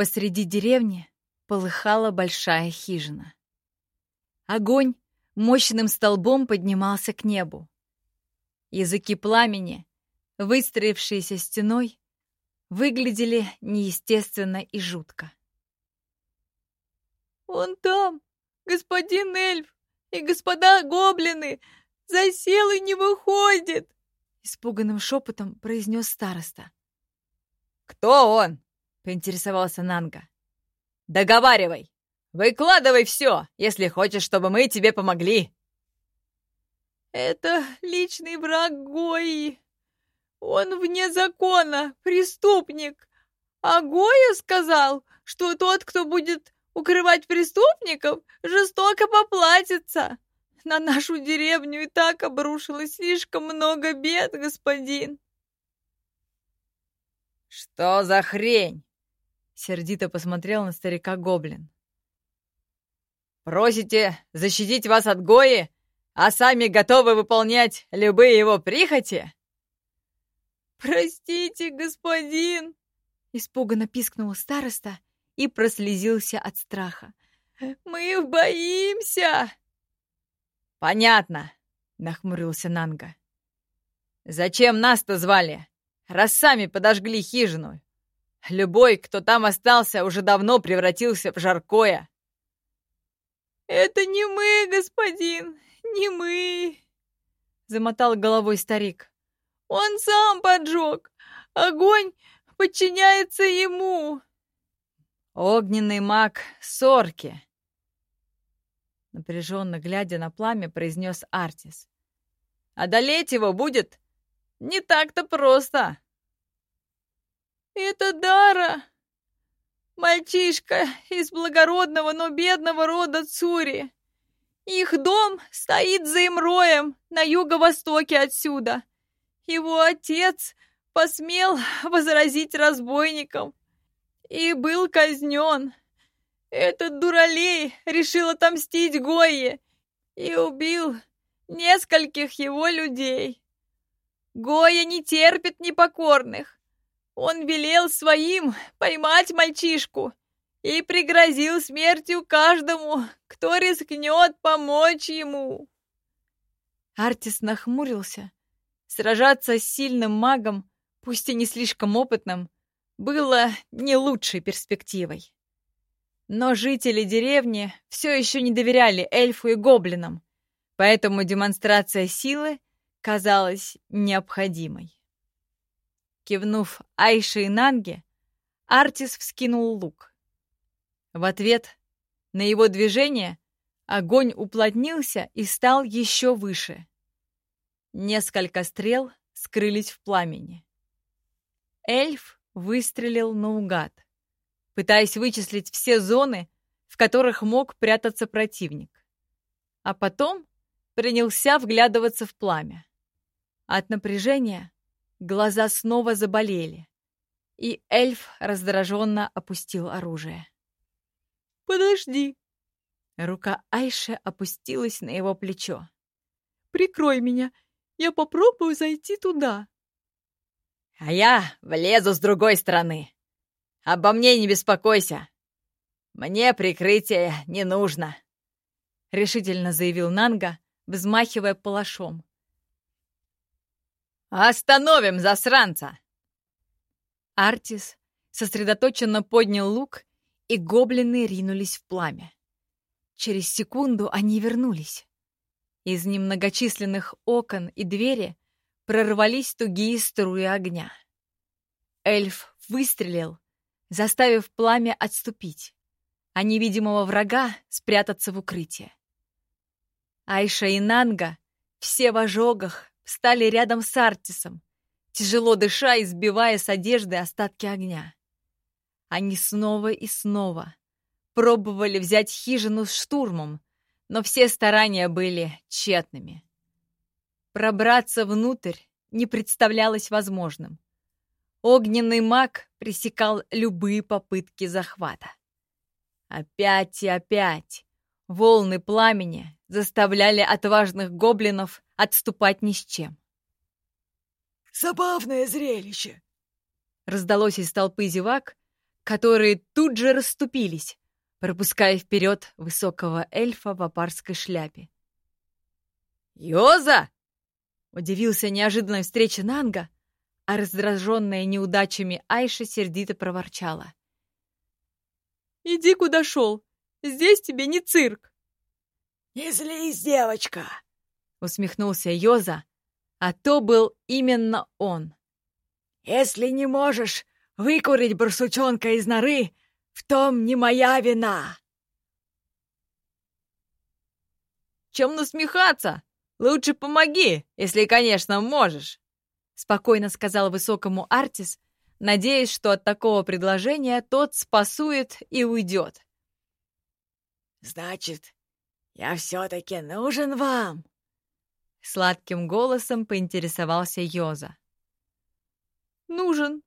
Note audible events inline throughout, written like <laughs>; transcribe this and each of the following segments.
Посреди деревни полыхала большая хижина. Огонь мощным столбом поднимался к небу. Языки пламени, выстроившиеся стеной, выглядели неестественно и жутко. «Он там, господин эльф и господа гоблины, засел и не выходит!» Испуганным шепотом произнес староста. «Кто он?» — поинтересовался Нанга. «Договаривай! Выкладывай все, если хочешь, чтобы мы тебе помогли!» «Это личный враг Гои. Он вне закона, преступник. А Гоя сказал, что тот, кто будет укрывать преступников, жестоко поплатится. На нашу деревню и так обрушилось слишком много бед, господин». «Что за хрень?» — сердито посмотрел на старика Гоблин. «Просите защитить вас от Гои, а сами готовы выполнять любые его прихоти?» «Простите, господин!» — испуганно пискнул староста и прослезился от страха. «Мы боимся!» «Понятно!» — нахмурился Нанга. «Зачем нас-то звали?» раз сами подожгли хижину. Любой, кто там остался, уже давно превратился в жаркое. «Это не мы, господин, не мы!» Замотал головой старик. «Он сам поджег! Огонь подчиняется ему!» «Огненный маг Сорки!» Напряженно глядя на пламя, произнес Артис. «Одолеть его будет не так-то просто. Это Дара, мальчишка из благородного, но бедного рода Цури. Их дом стоит за Имроем на юго-востоке отсюда. Его отец посмел <laughs> возразить разбойникам и был казнен. Этот дуралей решил отомстить Гойе и убил нескольких его людей. Гоя не терпит непокорных. Он велел своим поймать мальчишку и пригрозил смертью каждому, кто рискнет помочь ему. Артис нахмурился. Сражаться с сильным магом, пусть и не слишком опытным, было не лучшей перспективой. Но жители деревни все еще не доверяли эльфу и гоблинам, поэтому демонстрация силы казалась необходимой. Кивнув Айше и Нанге, Артис вскинул лук. В ответ на его движение огонь уплотнился и стал еще выше. Несколько стрел скрылись в пламени. Эльф выстрелил наугад, пытаясь вычислить все зоны, в которых мог прятаться противник. А потом принялся вглядываться в пламя. От напряжения глаза снова заболели, и эльф раздраженно опустил оружие. «Подожди!» Рука Айши опустилась на его плечо. «Прикрой меня, я попробую зайти туда!» «А я влезу с другой стороны! Обо мне не беспокойся! Мне прикрытие не нужно!» Решительно заявил Нанга, взмахивая палашом. «Остановим засранца!» Артис сосредоточенно поднял лук, и гоблины ринулись в пламя. Через секунду они вернулись. Из немногочисленных окон и двери прорвались тугие струи огня. Эльф выстрелил, заставив пламя отступить, а невидимого врага спрятаться в укрытие. Айша и Нанга, все в ожогах, стали рядом с Артисом, тяжело дыша и сбивая с одежды остатки огня. Они снова и снова пробовали взять хижину с штурмом, но все старания были тщетными. Пробраться внутрь не представлялось возможным. Огненный маг пресекал любые попытки захвата. Опять и опять волны пламени заставляли отважных гоблинов отступать ни с чем. «Забавное зрелище!» Раздалось из толпы зевак, которые тут же расступились, пропуская вперед высокого эльфа в апарской шляпе. «Йоза!» — удивился неожиданной встрече Нанга, а раздраженная неудачами Айша сердито проворчала. «Иди, куда шел. Здесь тебе не цирк». «Не злись, девочка!» — усмехнулся Йоза, а то был именно он. «Если не можешь выкурить барсучонка из норы, в том не моя вина!» «Чем насмехаться? Лучше помоги, если, конечно, можешь!» Спокойно сказал высокому Артис, надеясь, что от такого предложения тот спасует и уйдет. «Значит, я все-таки нужен вам?» Сладким голосом поинтересовался Йоза. «Нужен,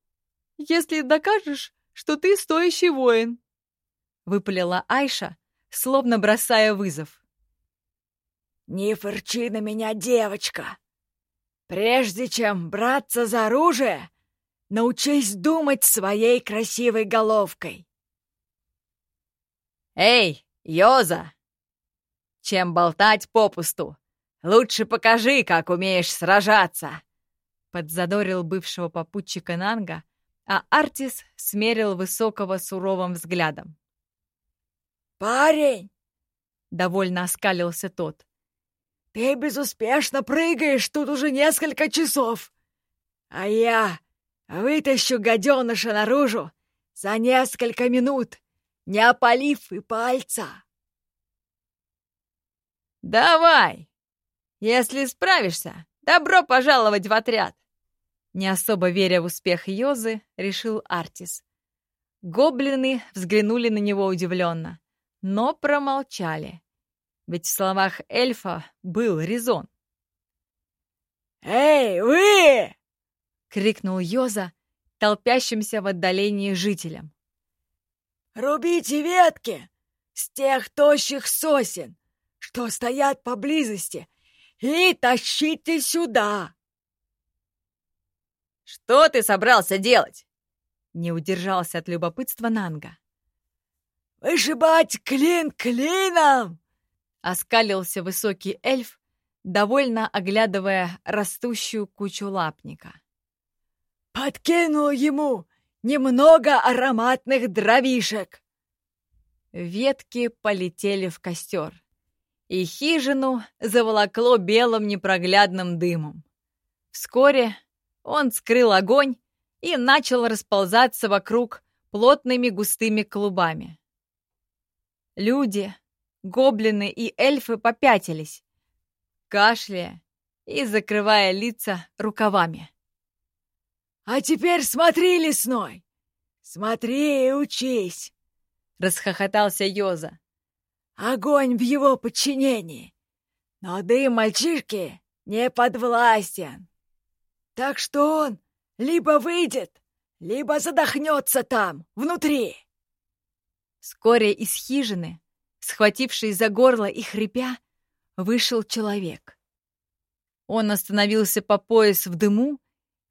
если докажешь, что ты стоящий воин», — выпалила Айша, словно бросая вызов. «Не фырчи на меня, девочка! Прежде чем браться за оружие, научись думать своей красивой головкой!» «Эй, Йоза! Чем болтать попусту? Лучше покажи, как умеешь сражаться!» Подзадорил бывшего попутчика Нанга, а Артис смерил высокого суровым взглядом. «Парень!» — довольно оскалился тот. «Ты безуспешно прыгаешь тут уже несколько часов, а я вытащу гаденыша наружу за несколько минут, не опалив и пальца!» «Давай! Если справишься, добро пожаловать в отряд!» Не особо веря в успех Йозы, решил Артис. Гоблины взглянули на него удивленно, но промолчали. Ведь в словах эльфа был резон. «Эй, вы!» — крикнул Йоза, толпящимся в отдалении жителям. «Рубите ветки с тех тощих сосен, что стоят поблизости, и тащите сюда!» «Что ты собрался делать?» Не удержался от любопытства Нанга. «Вышибать клин клином!» Оскалился высокий эльф, довольно оглядывая растущую кучу лапника. «Подкинул ему немного ароматных дровишек!» Ветки полетели в костер, и хижину заволокло белым непроглядным дымом. Вскоре он скрыл огонь и начал расползаться вокруг плотными густыми клубами. Люди, гоблины и эльфы попятились, кашляя и закрывая лица рукавами. «А теперь смотри, лесной! Смотри и учись!» — расхохотался Йоза. «Огонь в его подчинении, но дым мальчишки не подвластен!» Так что он либо выйдет, либо задохнется там, внутри. Вскоре из хижины, схвативший за горло и хрипя, вышел человек. Он остановился по пояс в дыму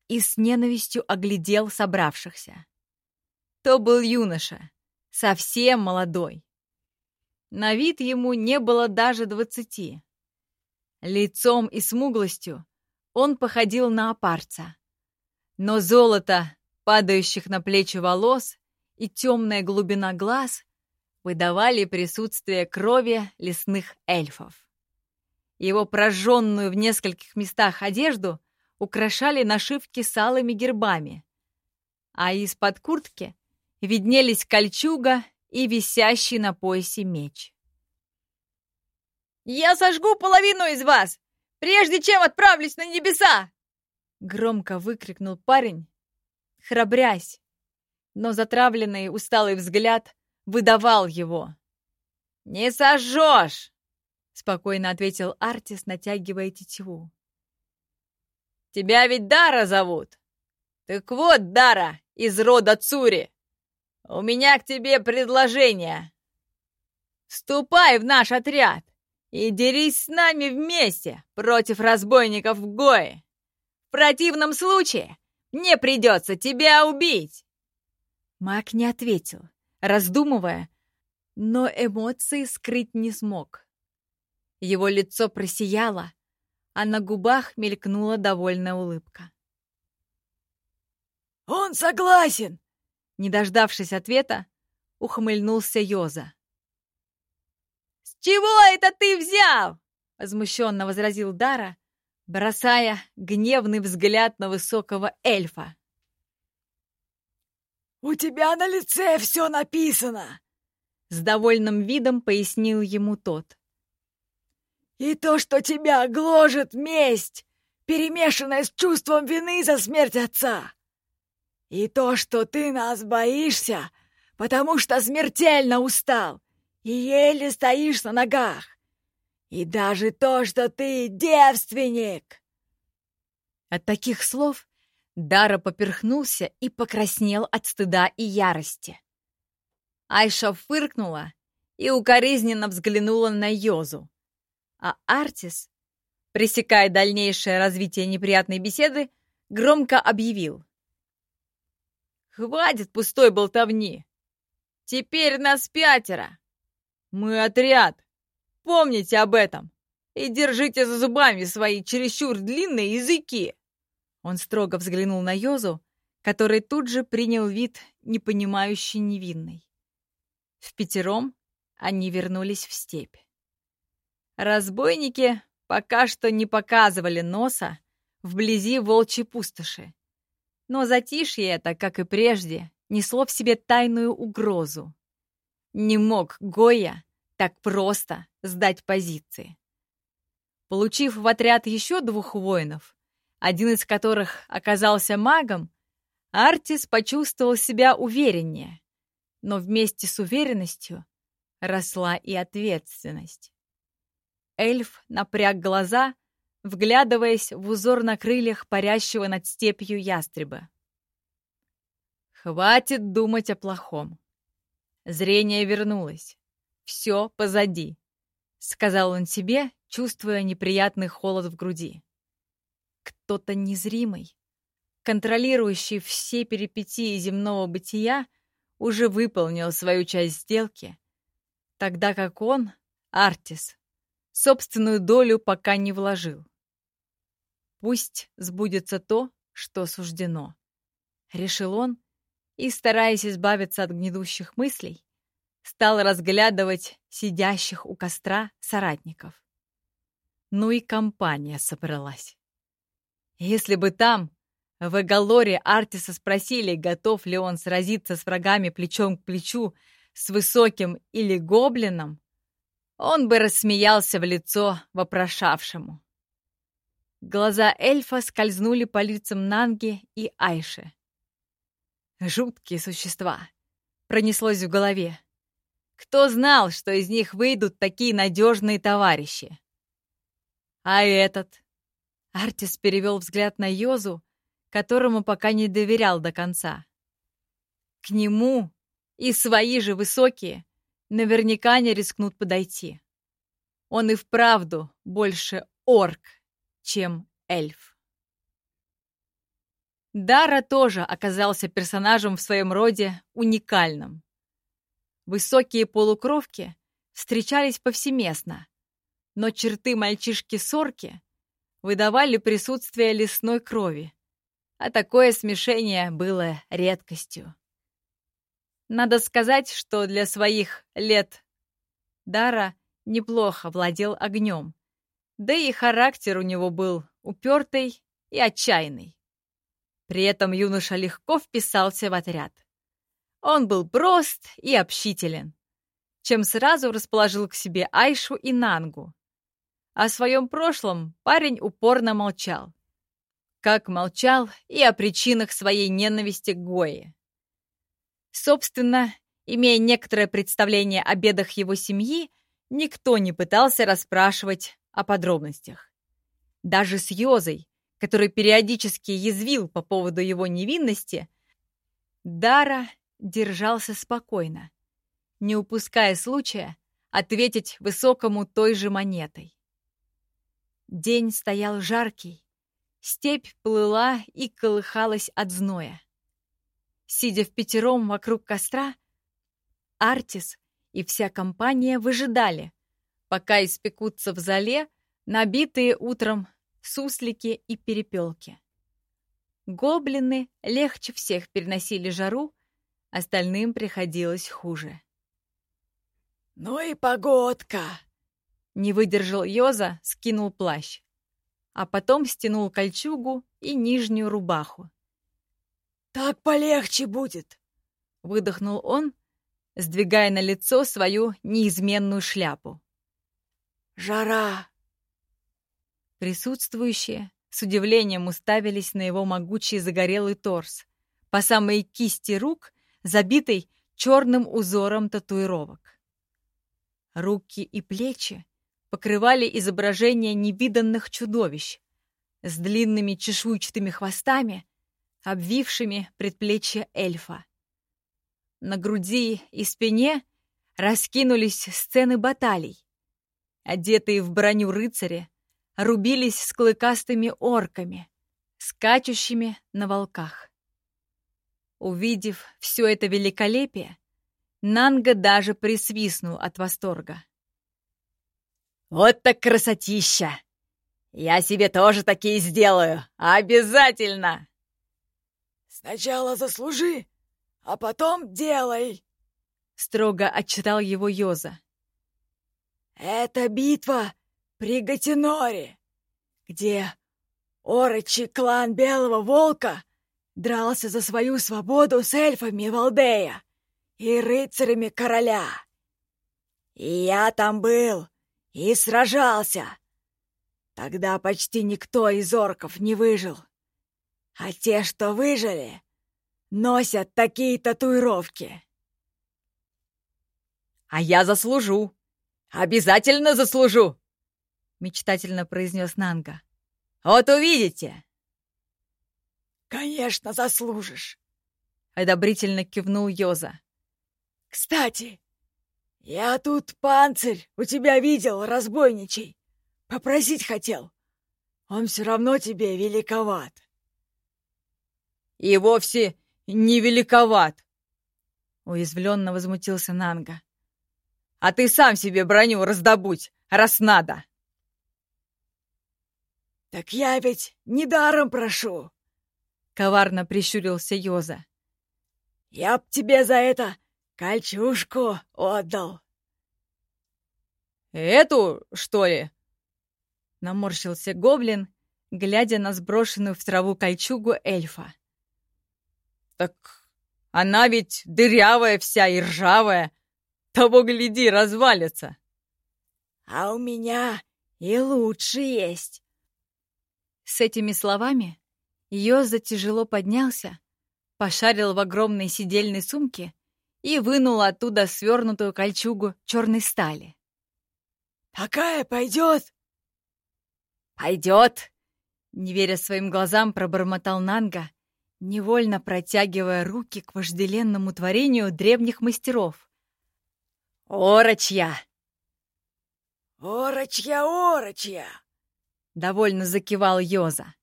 и с ненавистью оглядел собравшихся. То был юноша, совсем молодой. На вид ему не было даже двадцати. Лицом и смуглостью он походил на опарца. Но золото, падающих на плечи волос и темная глубина глаз выдавали присутствие крови лесных эльфов. Его прожженную в нескольких местах одежду украшали нашивки с алыми гербами, а из-под куртки виднелись кольчуга и висящий на поясе меч. «Я сожгу половину из вас, прежде чем отправлюсь на небеса!» Громко выкрикнул парень, храбрясь, но затравленный усталый взгляд выдавал его. «Не сожжешь!» — спокойно ответил Артис, натягивая тетиву. «Тебя ведь Дара зовут! Так вот, Дара, из рода Цури! У меня к тебе предложение! Вступай в наш отряд! и дерись с нами вместе против разбойников в Гои. В противном случае мне придется тебя убить!» Маг не ответил, раздумывая, но эмоции скрыть не смог. Его лицо просияло, а на губах мелькнула довольная улыбка. «Он согласен!» Не дождавшись ответа, ухмыльнулся Йоза. «С чего это ты взял?» — возмущенно возразил Дара, бросая гневный взгляд на высокого эльфа. «У тебя на лице все написано!» С довольным видом пояснил ему тот. «И то, что тебя гложет месть, перемешанная с чувством вины за смерть отца. И то, что ты нас боишься, потому что смертельно устал и еле стоишь на ногах. И даже то, что ты девственник!» От таких слов Дара поперхнулся и покраснел от стыда и ярости. Айша фыркнула и укоризненно взглянула на Йозу, а Артис, пресекая дальнейшее развитие неприятной беседы, громко объявил. «Хватит пустой болтовни! Теперь нас пятеро! Мы отряд! Помните об этом! И держите за зубами свои чересчур длинные языки!» Он строго взглянул на Йозу, который тут же принял вид непонимающий невинный. В пятером они вернулись в степь. Разбойники пока что не показывали носа вблизи волчьей пустоши, но затишье это, как и прежде, несло в себе тайную угрозу. Не мог Гоя так просто сдать позиции. Получив в отряд еще двух воинов, один из которых оказался магом, Артис почувствовал себя увереннее, но вместе с уверенностью росла и ответственность. Эльф напряг глаза, вглядываясь в узор на крыльях парящего над степью ястреба. Хватит думать о плохом. Зрение вернулось. Все позади, — сказал он себе, чувствуя неприятный холод в груди кто-то незримый, контролирующий все перипетии земного бытия, уже выполнил свою часть сделки, тогда как он, Артис, собственную долю пока не вложил. Пусть сбудется то, что суждено. Решил он и, стараясь избавиться от гнедущих мыслей, стал разглядывать сидящих у костра соратников. Ну и компания собралась. Если бы там, в Эгалоре, Артиса спросили, готов ли он сразиться с врагами плечом к плечу с высоким или гоблином, он бы рассмеялся в лицо вопрошавшему. Глаза эльфа скользнули по лицам Нанги и Айши. Жуткие существа. Пронеслось в голове. Кто знал, что из них выйдут такие надежные товарищи? А этот? Артис перевел взгляд на Йозу, которому пока не доверял до конца. К нему и свои же высокие наверняка не рискнут подойти. Он и вправду больше орк, чем эльф. Дара тоже оказался персонажем в своем роде уникальным. Высокие полукровки встречались повсеместно, но черты мальчишки-сорки выдавали присутствие лесной крови, а такое смешение было редкостью. Надо сказать, что для своих лет Дара неплохо владел огнем, да и характер у него был упертый и отчаянный. При этом юноша легко вписался в отряд. Он был прост и общителен, чем сразу расположил к себе Айшу и Нангу, о своем прошлом парень упорно молчал. Как молчал и о причинах своей ненависти к Гое. Собственно, имея некоторое представление о бедах его семьи, никто не пытался расспрашивать о подробностях. Даже с Йозой, который периодически язвил по поводу его невинности, Дара держался спокойно, не упуская случая ответить высокому той же монетой. День стоял жаркий, степь плыла и колыхалась от зноя. сидя в пятером вокруг костра, Артис и вся компания выжидали, пока испекутся в зале набитые утром суслики и перепелки. Гоблины легче всех переносили жару, остальным приходилось хуже. «Ну и погодка!» Не выдержал Йоза, скинул плащ, а потом стянул кольчугу и нижнюю рубаху. «Так полегче будет!» — выдохнул он, сдвигая на лицо свою неизменную шляпу. «Жара!» Присутствующие с удивлением уставились на его могучий загорелый торс, по самой кисти рук, забитый черным узором татуировок. Руки и плечи покрывали изображения невиданных чудовищ с длинными чешуйчатыми хвостами, обвившими предплечья эльфа. На груди и спине раскинулись сцены баталий. Одетые в броню рыцари рубились с клыкастыми орками, скачущими на волках. Увидев все это великолепие, Нанга даже присвистнул от восторга. «Вот так красотища! Я себе тоже такие сделаю! Обязательно!» «Сначала заслужи, а потом делай!» Строго отчитал его Йоза. «Это битва при Гатиноре, где орочий клан Белого Волка дрался за свою свободу с эльфами Валдея и рыцарями короля. И я там был и сражался. Тогда почти никто из орков не выжил. А те, что выжили, носят такие татуировки. «А я заслужу! Обязательно заслужу!» Мечтательно произнес Нанга. «Вот увидите!» «Конечно, заслужишь!» Одобрительно кивнул Йоза. «Кстати, я тут панцирь у тебя видел, разбойничий. Попросить хотел. Он все равно тебе великоват». «И вовсе не великоват!» Уязвленно возмутился Нанга. «А ты сам себе броню раздобудь, раз надо!» «Так я ведь недаром прошу!» Коварно прищурился Йоза. «Я б тебе за это кольчушку отдал!» «Эту, что ли?» Наморщился гоблин, глядя на сброшенную в траву кольчугу эльфа. «Так она ведь дырявая вся и ржавая. Того, гляди, развалится!» «А у меня и лучше есть!» С этими словами Йоза тяжело поднялся, пошарил в огромной сидельной сумке и вынул оттуда свернутую кольчугу черной стали. «Такая пойдет?» «Пойдет!» Не веря своим глазам, пробормотал Нанга, невольно протягивая руки к вожделенному творению древних мастеров. «Орочья!» «Орочья, орочья!» Довольно закивал Йоза.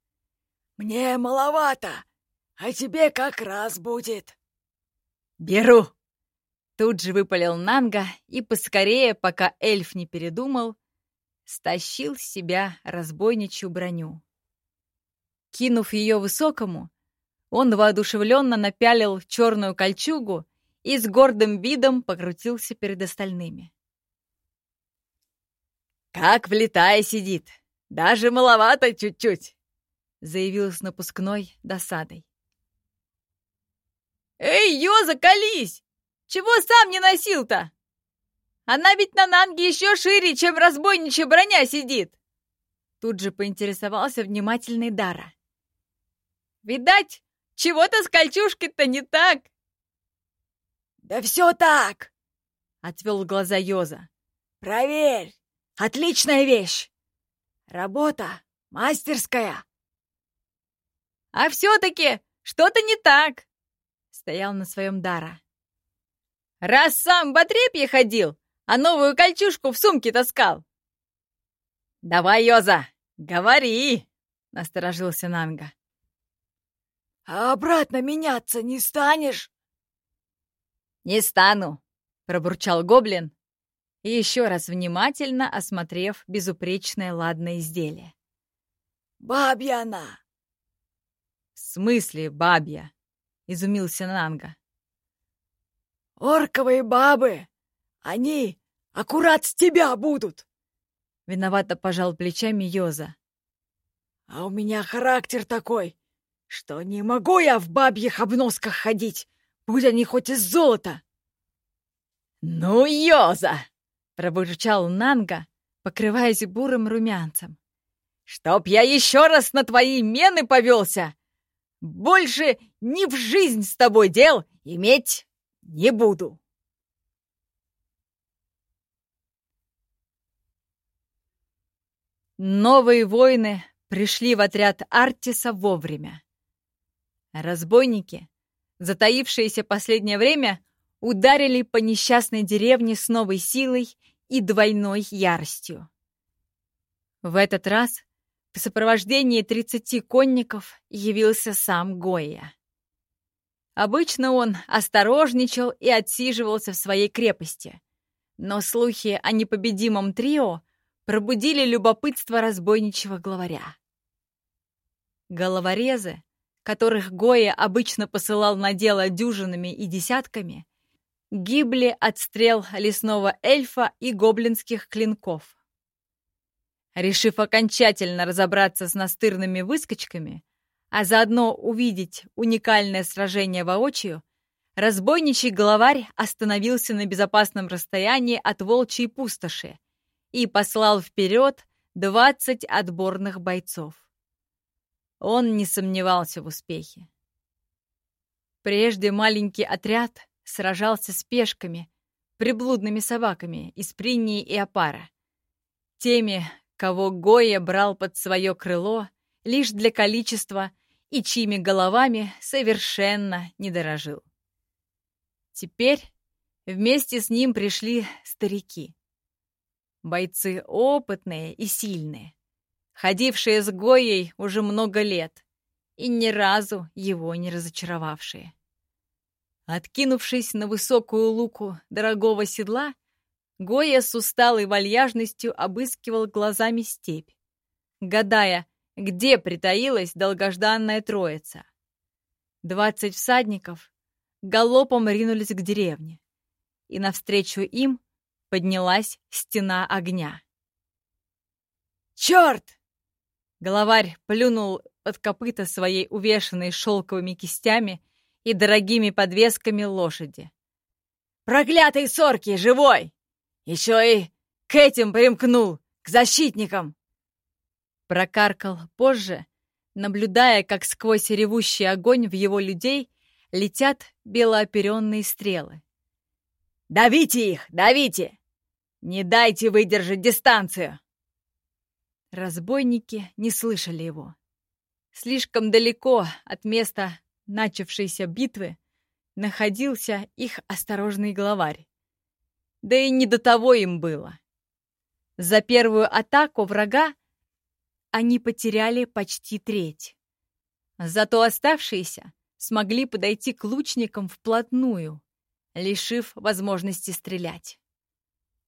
«Мне маловато, а тебе как раз будет». «Беру!» Тут же выпалил Нанга и поскорее, пока эльф не передумал, стащил с себя разбойничью броню. Кинув ее высокому, он воодушевленно напялил черную кольчугу и с гордым видом покрутился перед остальными. «Как влетая сидит! Даже маловато чуть-чуть!» — заявил с напускной досадой. «Эй, Йоза, колись! Чего сам не носил-то? Она ведь на нанге еще шире, чем разбойничья броня сидит!» Тут же поинтересовался внимательный Дара. «Видать, чего-то с кольчушкой-то не так!» «Да все так!» — отвел глаза Йоза. «Проверь! Отличная вещь! Работа мастерская!» «А все-таки что-то не так!» — стоял на своем Дара. «Раз сам в отрепье ходил, а новую кольчушку в сумке таскал!» «Давай, Йоза, говори!» — насторожился Нанга. а обратно меняться не станешь?» «Не стану», — пробурчал гоблин, и еще раз внимательно осмотрев безупречное ладное изделие. «Бабья она!» «В смысле бабья?» — изумился Нанга. «Орковые бабы! Они аккурат с тебя будут!» Виновато пожал плечами Йоза. «А у меня характер такой, что не могу я в бабьих обносках ходить, будь они хоть из золота!» «Ну, Йоза!» — пробурчал Нанга, покрываясь бурым румянцем. «Чтоб я еще раз на твои мены повелся! Больше ни в жизнь с тобой дел иметь не буду!» Новые воины пришли в отряд Артиса вовремя. Разбойники, затаившиеся последнее время, ударили по несчастной деревне с новой силой и двойной яростью. В этот раз в сопровождении тридцати конников явился сам Гоя. Обычно он осторожничал и отсиживался в своей крепости, но слухи о непобедимом трио пробудили любопытство разбойничьего главаря. Головорезы которых Гоя обычно посылал на дело дюжинами и десятками, гибли от стрел лесного эльфа и гоблинских клинков. Решив окончательно разобраться с настырными выскочками, а заодно увидеть уникальное сражение воочию, разбойничий главарь остановился на безопасном расстоянии от волчьей пустоши и послал вперед двадцать отборных бойцов. Он не сомневался в успехе. Прежде маленький отряд сражался с пешками, приблудными собаками из Принии и Апара. Теми, кого Гоя брал под свое крыло лишь для количества и чьими головами совершенно не дорожил. Теперь вместе с ним пришли старики. Бойцы опытные и сильные, ходившие с Гоей уже много лет и ни разу его не разочаровавшие. Откинувшись на высокую луку дорогого седла, Гоя с усталой вальяжностью обыскивал глазами степь, гадая, где притаилась долгожданная троица. Двадцать всадников галопом ринулись к деревне, и навстречу им поднялась стена огня. «Черт!» Головарь плюнул под копыта своей увешанной шелковыми кистями и дорогими подвесками лошади. «Проклятый сорки, живой! Еще и к этим примкнул, к защитникам!» Прокаркал позже, наблюдая, как сквозь ревущий огонь в его людей летят белооперенные стрелы. «Давите их, давите! Не дайте выдержать дистанцию!» Разбойники не слышали его. Слишком далеко от места начавшейся битвы находился их осторожный главарь. Да и не до того им было. За первую атаку врага они потеряли почти треть. Зато оставшиеся смогли подойти к лучникам вплотную, лишив возможности стрелять.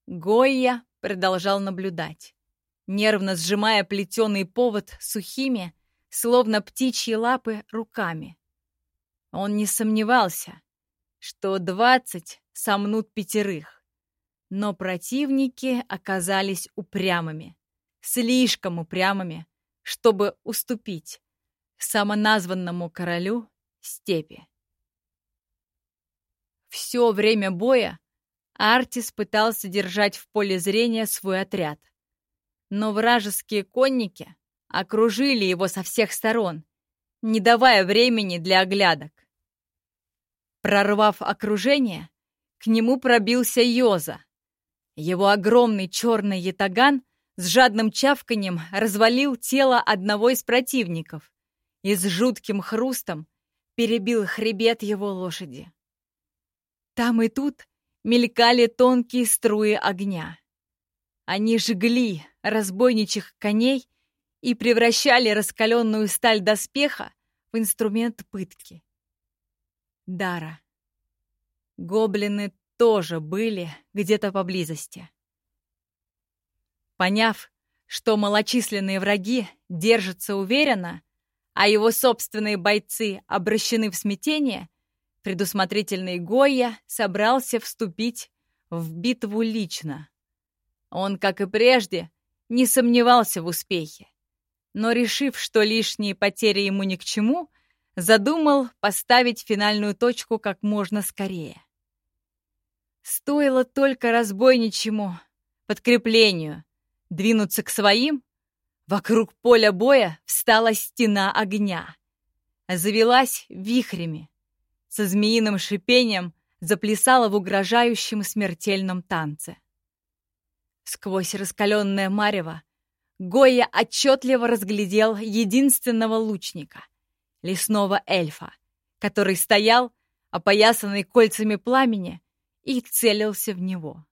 Гойя продолжал наблюдать нервно сжимая плетеный повод сухими, словно птичьи лапы, руками. Он не сомневался, что двадцать сомнут пятерых. Но противники оказались упрямыми, слишком упрямыми, чтобы уступить самоназванному королю степи. Все время боя Артис пытался держать в поле зрения свой отряд но вражеские конники окружили его со всех сторон, не давая времени для оглядок. Прорвав окружение, к нему пробился Йоза. Его огромный черный ятаган с жадным чавканием развалил тело одного из противников и с жутким хрустом перебил хребет его лошади. Там и тут мелькали тонкие струи огня. Они жгли разбойничьих коней и превращали раскаленную сталь доспеха в инструмент пытки. Дара. Гоблины тоже были где-то поблизости. Поняв, что малочисленные враги держатся уверенно, а его собственные бойцы обращены в смятение, предусмотрительный Гойя собрался вступить в битву лично. Он, как и прежде, не сомневался в успехе, но, решив, что лишние потери ему ни к чему, задумал поставить финальную точку как можно скорее. Стоило только разбойничьему подкреплению двинуться к своим, вокруг поля боя встала стена огня. Завелась вихрями. Со змеиным шипением заплясала в угрожающем смертельном танце. Сквозь раскаленное марево Гоя отчетливо разглядел единственного лучника — лесного эльфа, который стоял, опоясанный кольцами пламени, и целился в него.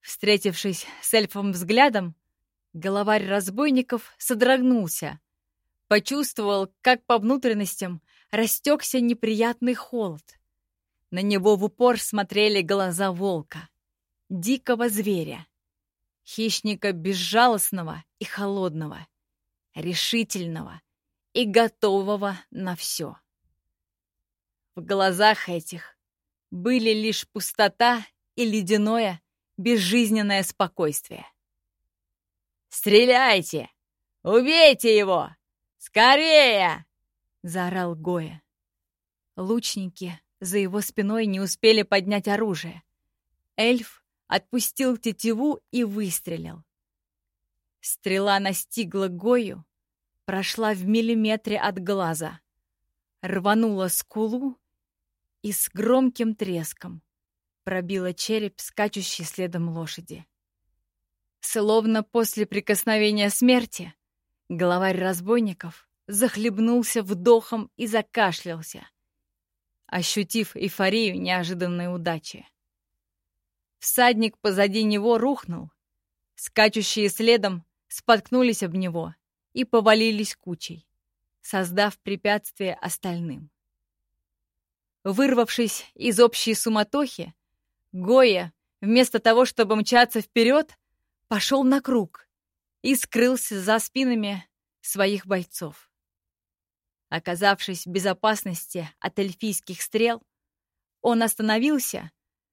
Встретившись с эльфом взглядом, головарь разбойников содрогнулся, почувствовал, как по внутренностям растекся неприятный холод. На него в упор смотрели глаза волка, дикого зверя, хищника безжалостного и холодного, решительного и готового на все. В глазах этих были лишь пустота и ледяное, безжизненное спокойствие. «Стреляйте! Убейте его! Скорее!» — заорал Гоя. Лучники за его спиной не успели поднять оружие. Эльф отпустил тетиву и выстрелил. Стрела настигла Гою, прошла в миллиметре от глаза, рванула скулу и с громким треском пробила череп, скачущий следом лошади. Словно после прикосновения смерти, главарь разбойников захлебнулся вдохом и закашлялся, ощутив эйфорию неожиданной удачи. Всадник позади него рухнул, скачущие следом споткнулись об него и повалились кучей, создав препятствие остальным. Вырвавшись из общей суматохи, Гоя, вместо того, чтобы мчаться вперед, пошел на круг и скрылся за спинами своих бойцов. Оказавшись в безопасности от эльфийских стрел, он остановился,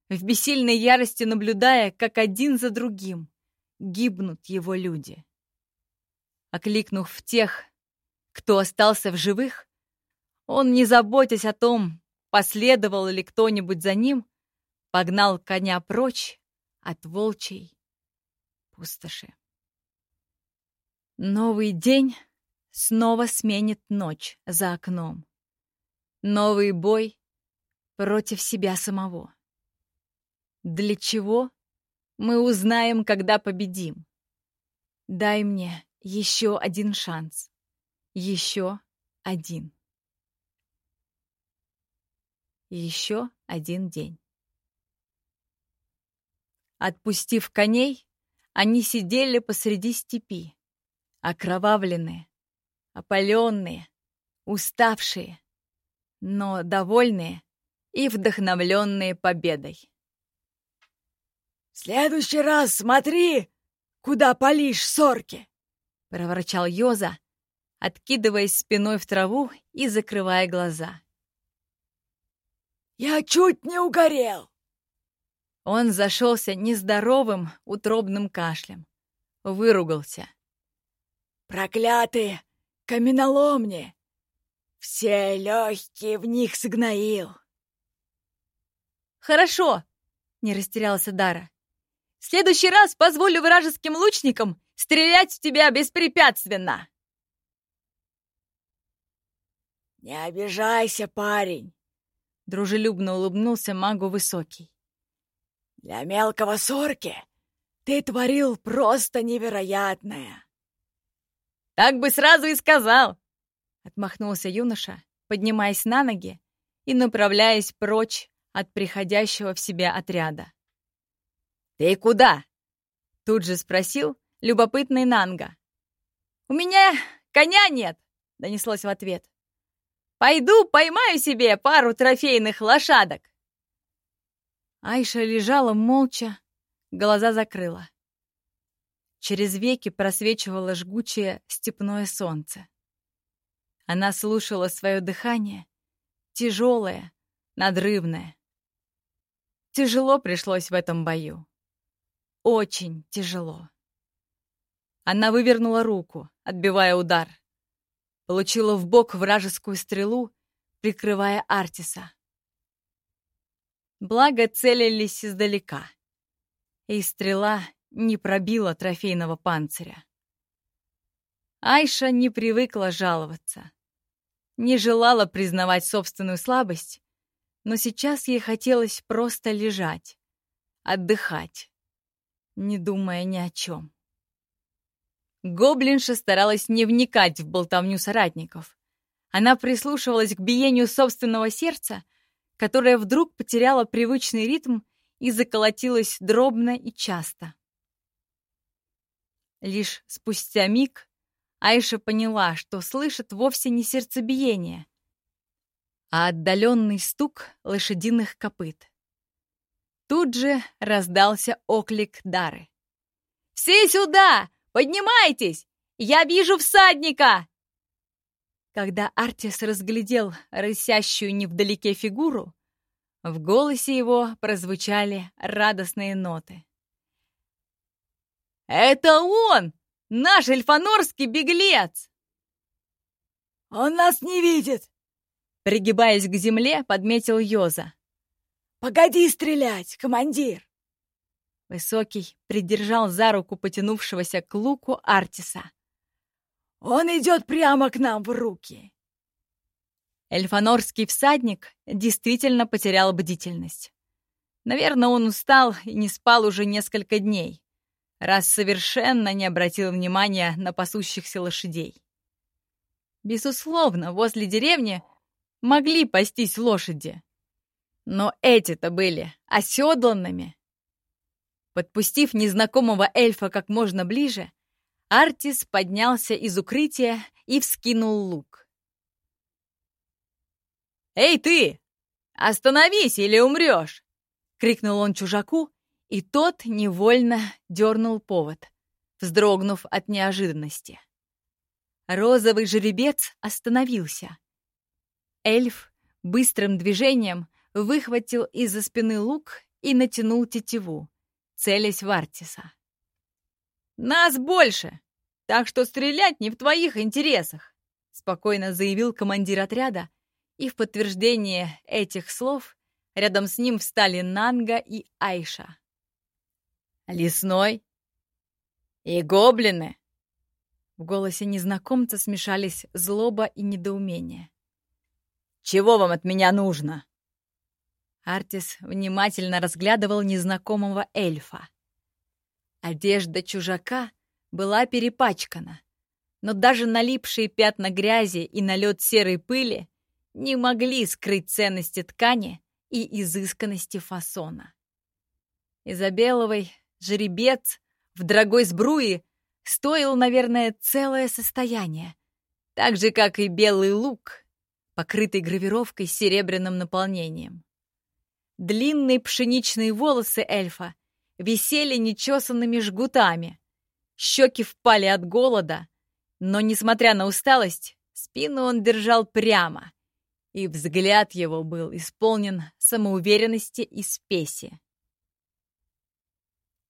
в бессильной ярости наблюдая, как один за другим гибнут его люди. Окликнув тех, кто остался в живых, он, не заботясь о том, последовал ли кто-нибудь за ним, погнал коня прочь от волчьей пустоши. Новый день снова сменит ночь за окном. Новый бой против себя самого. Для чего? Мы узнаем, когда победим. Дай мне еще один шанс. Еще один. Еще один день. Отпустив коней, они сидели посреди степи, окровавленные, опаленные, уставшие, но довольные и вдохновленные победой. «В следующий раз смотри, куда палишь сорки!» — проворчал Йоза, откидываясь спиной в траву и закрывая глаза. «Я чуть не угорел!» Он зашелся нездоровым утробным кашлем. Выругался. «Проклятые каменоломни! Все легкие в них сгноил!» «Хорошо!» — не растерялся Дара. «В следующий раз позволю вражеским лучникам стрелять в тебя беспрепятственно!» «Не обижайся, парень!» Дружелюбно улыбнулся магу Высокий. Для мелкого сорки ты творил просто невероятное. Так бы сразу и сказал, отмахнулся юноша, поднимаясь на ноги и направляясь прочь от приходящего в себя отряда. «Ты куда?» — тут же спросил любопытный Нанга. «У меня коня нет!» — донеслось в ответ. Пойду поймаю себе пару трофейных лошадок!» Айша лежала молча, глаза закрыла. Через веки просвечивало жгучее степное солнце. Она слушала свое дыхание, тяжелое, надрывное. Тяжело пришлось в этом бою. Очень тяжело. Она вывернула руку, отбивая удар. Получила в бок вражескую стрелу, прикрывая Артиса. Благо целились издалека, и стрела не пробила трофейного панциря. Айша не привыкла жаловаться, не желала признавать собственную слабость, но сейчас ей хотелось просто лежать, отдыхать, не думая ни о чем. Гоблинша старалась не вникать в болтовню соратников. Она прислушивалась к биению собственного сердца, которое вдруг потеряло привычный ритм и заколотилось дробно и часто. Лишь спустя миг Айша поняла, что слышит вовсе не сердцебиение, а отдаленный стук лошадиных копыт. Тут же раздался оклик Дары. «Все сюда! Поднимайтесь! Я вижу всадника!» Когда Артис разглядел рысящую невдалеке фигуру, в голосе его прозвучали радостные ноты. «Это он! Наш эльфанорский беглец!» «Он нас не видит!» Пригибаясь к земле, подметил Йоза. «Погоди стрелять, командир!» Высокий придержал за руку потянувшегося к луку Артиса. «Он идет прямо к нам в руки!» Эльфанорский всадник действительно потерял бдительность. Наверное, он устал и не спал уже несколько дней, раз совершенно не обратил внимания на пасущихся лошадей. Безусловно, возле деревни могли пастись лошади, но эти-то были оседланными. Подпустив незнакомого эльфа как можно ближе, Артис поднялся из укрытия и вскинул лук. «Эй ты! Остановись или умрешь!» — крикнул он чужаку, и тот невольно дернул повод, вздрогнув от неожиданности. Розовый жеребец остановился. Эльф быстрым движением выхватил из-за спины лук и натянул тетиву целясь в Артиса. «Нас больше, так что стрелять не в твоих интересах», спокойно заявил командир отряда, и в подтверждение этих слов рядом с ним встали Нанга и Айша. «Лесной? И гоблины?» В голосе незнакомца смешались злоба и недоумение. «Чего вам от меня нужно?» Артис внимательно разглядывал незнакомого эльфа. Одежда чужака была перепачкана, но даже налипшие пятна грязи и налет серой пыли не могли скрыть ценности ткани и изысканности фасона. Изобеловый жеребец в дорогой сбруе стоил, наверное, целое состояние, так же, как и белый лук, покрытый гравировкой с серебряным наполнением. Длинные пшеничные волосы эльфа висели нечесанными жгутами. Щеки впали от голода, но, несмотря на усталость, спину он держал прямо, и взгляд его был исполнен самоуверенности и спеси.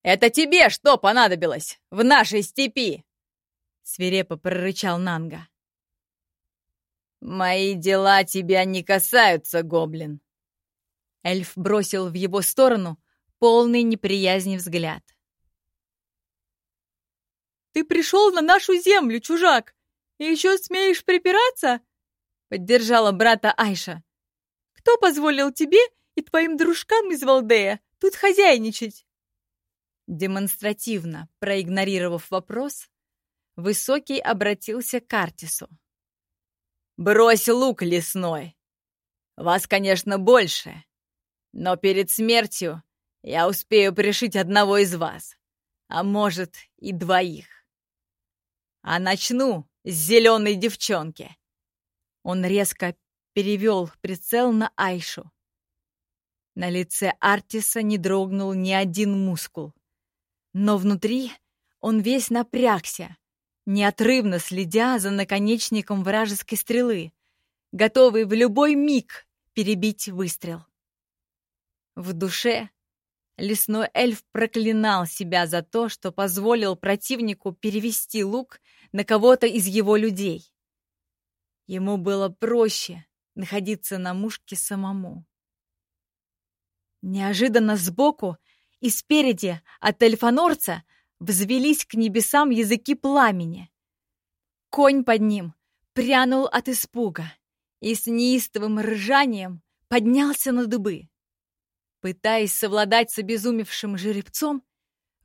«Это тебе что понадобилось в нашей степи?» — свирепо прорычал Нанга. «Мои дела тебя не касаются, гоблин», Эльф бросил в его сторону полный неприязни взгляд. «Ты пришел на нашу землю, чужак, и еще смеешь припираться?» Поддержала брата Айша. «Кто позволил тебе и твоим дружкам из Валдея тут хозяйничать?» Демонстративно проигнорировав вопрос, Высокий обратился к Артису. «Брось лук лесной! Вас, конечно, больше, но перед смертью я успею пришить одного из вас, а может и двоих. А начну с зеленой девчонки. Он резко перевел прицел на Айшу. На лице Артиса не дрогнул ни один мускул. Но внутри он весь напрягся, неотрывно следя за наконечником вражеской стрелы, готовый в любой миг перебить выстрел. В душе лесной эльф проклинал себя за то, что позволил противнику перевести лук на кого-то из его людей. Ему было проще находиться на мушке самому. Неожиданно сбоку и спереди от эльфанорца взвелись к небесам языки пламени. Конь под ним прянул от испуга и с неистовым ржанием поднялся на дыбы. Пытаясь совладать с обезумевшим жеребцом,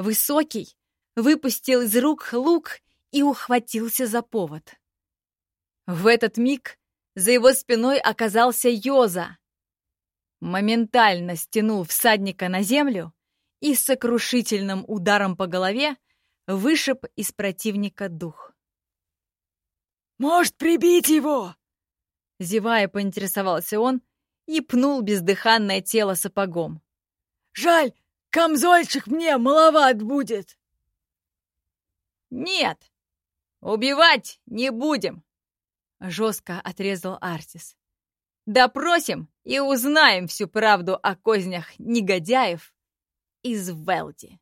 Высокий выпустил из рук лук и ухватился за повод. В этот миг за его спиной оказался Йоза. Моментально стянул всадника на землю и сокрушительным ударом по голове вышиб из противника дух. «Может, прибить его?» Зевая, поинтересовался он и пнул бездыханное тело сапогом. «Жаль, камзольчик мне маловат будет!» «Нет, убивать не будем!» Жестко отрезал Артис. «Допросим и узнаем всю правду о кознях негодяев из Велди».